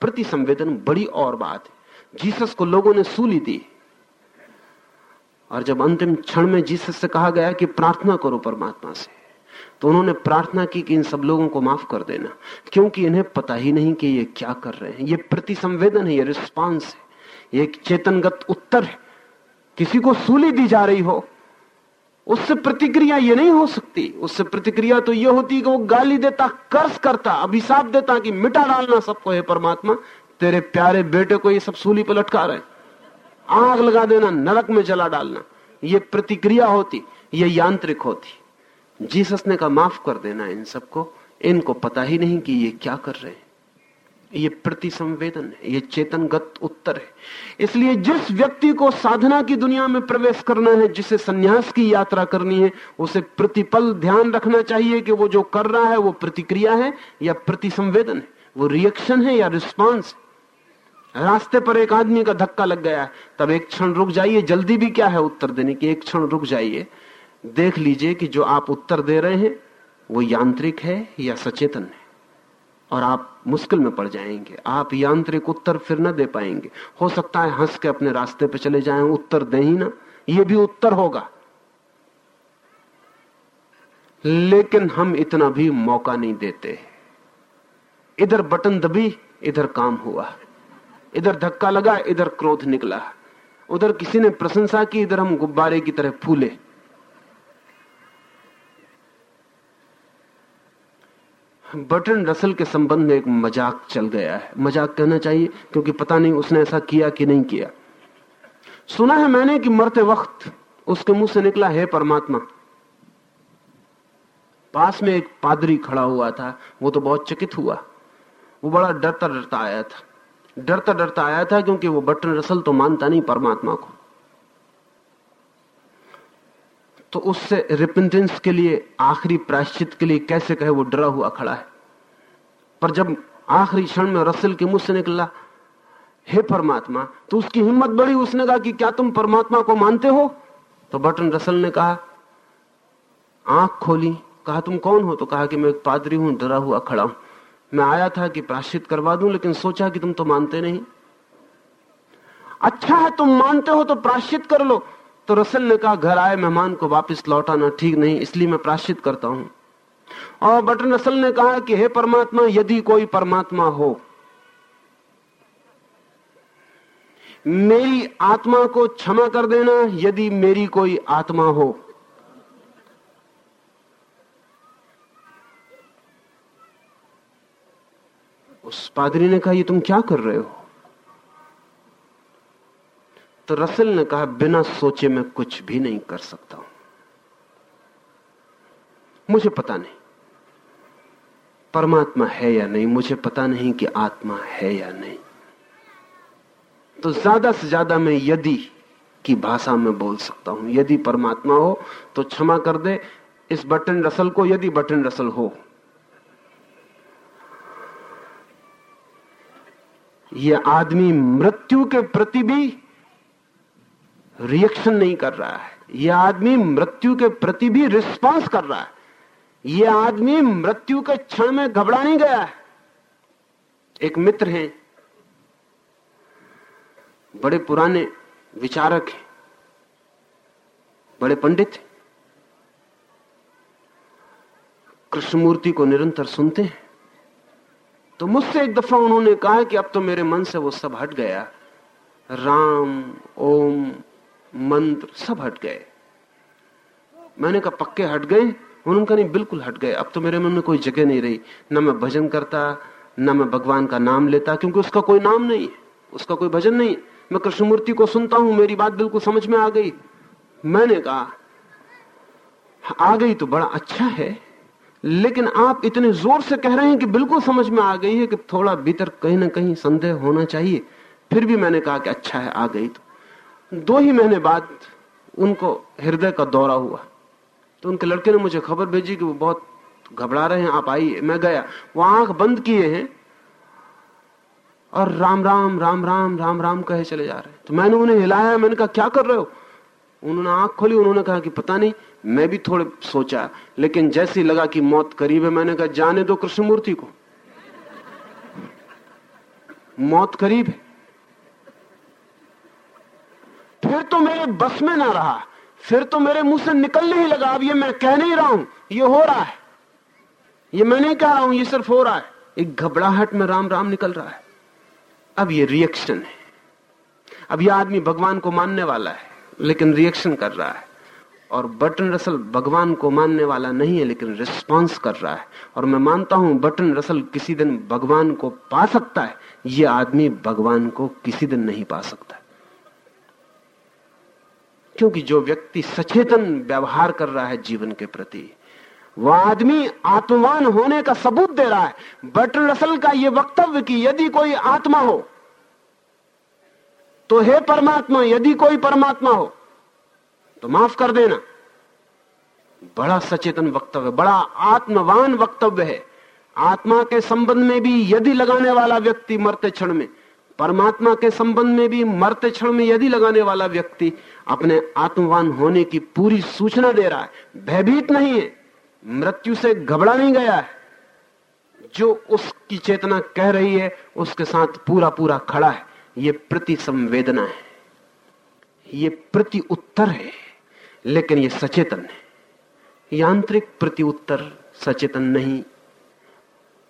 [SPEAKER 2] प्रति संवेदन बड़ी और बात है। जीसस को लोगों ने सूली दी। और जब अंतिम क्षण में जीसस से कहा गया कि प्रार्थना करो परमात्मा से तो उन्होंने प्रार्थना की कि इन सब लोगों को माफ़ कर देना, क्योंकि इन्हें पता ही नहीं कि ये क्या कर रहे हैं। ये प्रति संवेदन है, ये रिस्पांस है, ये एक चेतनगत उत्तर है। किसी को सूली दी जा रही हो, उससे प्रतिक्रिया ये नहीं हो सकती। उससे प्रतिक्रिया तो ये होती कि वो गाली देता, कर्ज करता, अभिशाप देता कि मिटा डालना सबको, है परमात्मा, तेरे प्यारे बेटे को ये सब सूली पर लटका रहे आग लगा देना, नरक में जला डालना। ये प्रतिक्रिया होती, ये यांत्रिक होती। जीसस ने कहा, माफ़ कर देना इन सबको। इनको पता ही नहीं कि ये क्या कर रहे हैं। ये प्रति संवेदन है, ये चेतनगत उत्तर है। इसलिए जिस व्यक्ति को साधना की दुनिया में प्रवेश करना है, जिसे संन्यास की यात्रा करनी है, उसे प्रतिपल ध्यान रखना चाहिए कि वो जो कर रहा है, वो प्रतिक्रिया है या प्रति संवेदन है। वो रिएक्शन है या रिस्पॉन्स है। रास्ते पर एक आदमी का धक्का लग गया है। तब एक क्षण रुक जाइए, जल्दी भी क्या है उत्तर देने की? एक क्षण रुक जाइए। देख लीजिए कि जो आप उत्तर दे रहे हैं, वो यांत्रिक है या सचेतन है? और आप मुश्किल में पड़ जाएँगे। आप यांत्रिक उत्तर फिर न दे पाएँगे। हो सकता है हंस के अपने रास्ते पर चले जाएँ, उत्तर दे ही ना। ये भी उत्तर होगा। लेकिन हम इतना भी मौका नहीं देते। इधर बटन दबी, इधर काम हुआ। इधर धक्का लगा, इधर क्रोध निकला। उधर किसी ने प्रशंसा की, इधर हम गुब्बारे की तरह फूले। बटन रसल के संबंध में एक मज़ाक चल गया है। मज़ाक कहना चाहिए, क्योंकि पता नहीं उसने ऐसा किया कि नहीं किया। सुना है मैंने कि मरते वक्त उसके मुँह से निकला, है परमात्मा। पास में एक पादरी खड़ा हुआ था, वो तो बहुत चकित हुआ। वो बड़ा डरता डरता आया था। डरता डरता आया था क्योंकि वो बटन रसल तो मानता नहीं परमात्मा को। तो उससे रिपेंटेंस के लिए, आखिरी प्रायश्चित के लिए कैसे कहे वो डरा हुआ खड़ा है। पर जब आखिरी क्षण में रसल के मुँह से निकला, हे परमात्मा तो उसकी हिम्मत बढ़ी उसने कहा कि क्या तुम परमात्मा को मानते हो? तो बटन रसल ने कहा, आँख खोली। कहा, तुम कौन हो? तो कहा कि मैं एक पादरी हूँ, डरा हुआ खड़ा हूँ। मैं आया था कि प्राश्चित करवा दूँ, लेकिन सोचा कि तुम तो मानते नहीं। अच्छा है तुम मानते हो तो प्राश्चित कर लो। तो रसल ने कहा, घर आए, मेहमान को वापस लौटाना ठीक नहीं, इसलिए मैं प्राश्चित करता हूँ। और बटन रसल ने कहा कि हे परमात्मा, यदि कोई परमात्मा हो, मेरी आत्मा को क्षमा कर देना, यदि मेरी कोई आत्मा हो। उस पादरी ने कहा, ये तुम क्या कर रहे हो? तो रसल ने कहा, बिना सोचे मैं कुछ भी नहीं कर सकता हूँ। मुझे पता नहीं, परमात्मा है या नहीं, मुझे पता नहीं कि आत्मा है या नहीं। तो ज़्यादा से ज़्यादा मैं यदि की भाषा में बोल सकता हूँ, यदि परमात्मा हो तो क्षमा कर दे। इस बटन रसल को यदि बटन रसल हो यह आदमी मृत्यु के प्रति भी रिएक्शन नहीं कर रहा है। यह आदमी मृत्यु के प्रति भी रिस्पांस कर रहा है। यह आदमी मृत्यु के क्षण में घबरा नहीं गया है। एक मित्र हैं, बड़े पुराने विचारक हैं, बड़े पंडित हैं। कृष्णमूर्ति को निरंतर सुनते हैं। तो मुझसे एक दफ़ा उन्होंने कहा कि अब तो मेरे मन से वो सब हट गया। राम, ओम, मंत्र सब हट गए। मैंने कहा, पक्के हट गए? उन्होंने कहा, नहीं, बिल्कुल हट गए। अब तो मेरे मन में कोई जगह नहीं रही। न मैं भजन करता, न मैं भगवान का नाम लेता, क्योंकि उसका कोई नाम नहीं, उसका कोई भजन नहीं। मैं कृष्णमूर्ति को सुनता हूँ, मेरी बात बिल्कुल समझ में आ गई। मैंने कहा, आ गई तो बड़ा अच्छा है। लेकिन आप इतने ज़ोर से कह रहे हैं कि बिल्कुल समझ में आ गई है कि थोड़ा भीतर कहीं ना कहीं संदेह होना चाहिए। फिर भी मैंने कहा कि अच्छा है, आ गई तो। दो ही महीने बाद उनको हृदय का दौरा हुआ। तो उनके लड़के ने मुझे खबर भेजी कि वो बहुत घबरा रहे हैं, आप आइए। मैं गया, वो आँख बंद किए हैं और राम राम राम राम राम राम कहे चले जा रहे हैं। तो मैंने उन्हें हिलाया, मैंने कहा, क्या कर रहे हो? उन्होंने आँख खोली, उन्होंने कहा कि पता नहीं, मैं भी थोड़े सोचा, लेकिन जैसे लगा कि मौत करीब है, मैंने कहा, जाने दो कृष्णमूर्ति को। मौत करीब है। फिर तो मेरे बस में ना रहा, फिर तो मेरे मुँह से निकल नहीं लगा, अब ये मैं कह नहीं रहा हूँ, ये हो रहा है। ये मैं नहीं कह रहा हूँ, ये सिर्फ़ हो रहा है। एक घबराहट में राम राम निकल रहा है। अब ये रिएक्शन है। अब ये आदमी भगवान को मानने वाला है। लेकिन रिएक्शन कर रहा है। और बटन रसल भगवान को मानने वाला नहीं है, लेकिन रिस्पांस कर रहा है। और मैं मानता हूँ, बटन रसल किसी दिन भगवान को पा सकता है। ये आदमी भगवान को किसी दिन नहीं पा सकता। क्योंकि जो व्यक्ति सचेतन व्यवहार कर रहा है जीवन के प्रति वह आदमी आत्मवान होने का सबूत दे रहा है। बटन रसल का यह वक्तव्य कि यदि कोई आत्मा हो तो हे परमात्मा, यदि कोई परमात्मा हो तो माफ़ कर देना। बड़ा सचेतन वक्तव्य, बड़ा आत्मवान वक्तव्य है। आत्मा के संबंध में भी यदि लगाने वाला व्यक्ति मरते क्षण में, परमात्मा के संबंध में भी मरते क्षण में यदि लगाने वाला व्यक्ति अपने आत्मवान होने की पूरी सूचना दे रहा है, भयभीत नहीं है, मृत्यु से घबरा नहीं गया है, जो उसकी चेतना कह रही है, उसके साथ पूरा पूरा खड़ा है। ये प्रति संवेदना है, ये प्रति उत्तर है, लेकिन ये सचेतन है। यांत्रिक प्रति उत्तर सचेतन नहीं,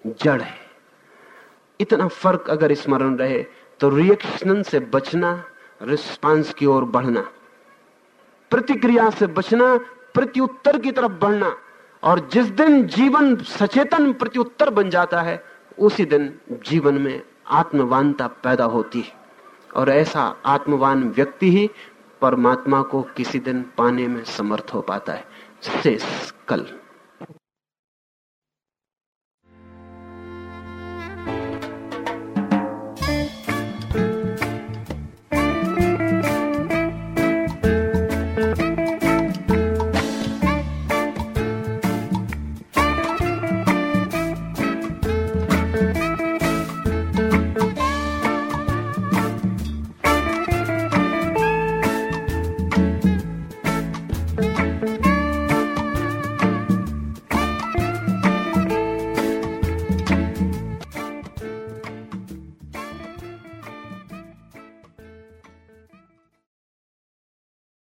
[SPEAKER 2] जड़ है। इतना फ़र्क अगर स्मरण रहे तो रिएक्शन से बचना रिस्पांस की ओर बढ़ना, प्रतिक्रिया से बचना प्रत्युत्तर की तरफ़ बढ़ना, और जिस दिन जीवन सचेतन प्रत्युत्तर बन जाता है, उसी दिन जीवन में आत्मवानता पैदा होती है। और ऐसा आत्मवान व्यक्ति ही परमात्मा को किसी दिन पाने में समर्थ हो पाता है। शेष कल।